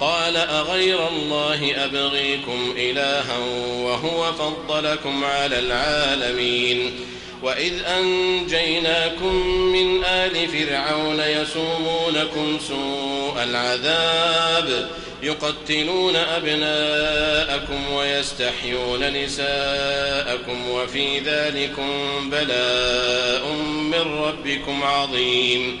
قال أغير الله أبغيكم إلها وهو فضلكم على العالمين وإذ أنجيناكم من آل فرعون يسومونكم سوء العذاب يقتلون أبناءكم ويستحيون نساءكم وفي ذلكم بلاء من ربكم عظيم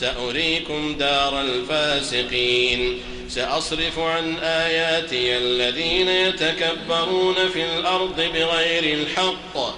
سأريكم دار الفاسقين. سأصرف عن آياتي الذين يتكبرون في الأرض بغير الحق.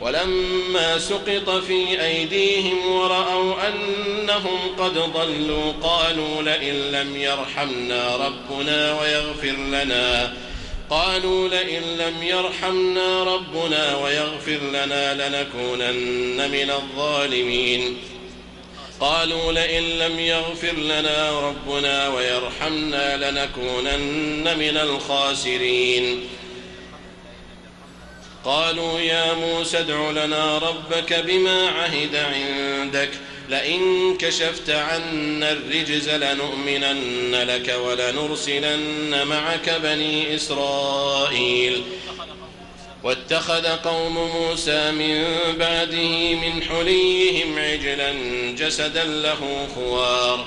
ولما سقط في أيديهم ورأوا أنهم قد ضلوا قالوا لئن لم يرحمنا ربنا ويغفر لنا. قالوا لئن لم يرحمنا ربنا ويغفر لنا لنكونن من الظالمين. قالوا لئن لم يغفر لنا ربنا ويرحمنا لنكونن من الخاسرين. قالوا يا موسى ادع لنا ربك بما عهد عندك. لئن كشفت عنا الرجز لنؤمنن لك ولنرسلن معك بني إسرائيل. واتخذ قوم موسى من بعده من حليهم عجلا جسدا له خوار.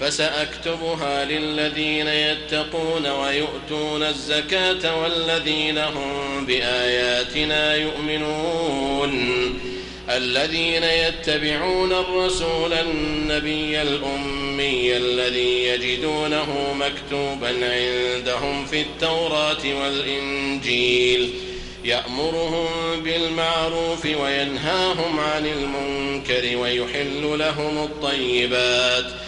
فسأكتبها للذين يتقون ويؤتون الزكاة والذين هم بآياتنا يؤمنون. الذين يتبعون الرسول النبي الأمي الذي يجدونه مكتوبا عندهم في التوراة والإنجيل. يأمرهم بالمعروف وينهاهم عن المنكر ويحل لهم الطيبات.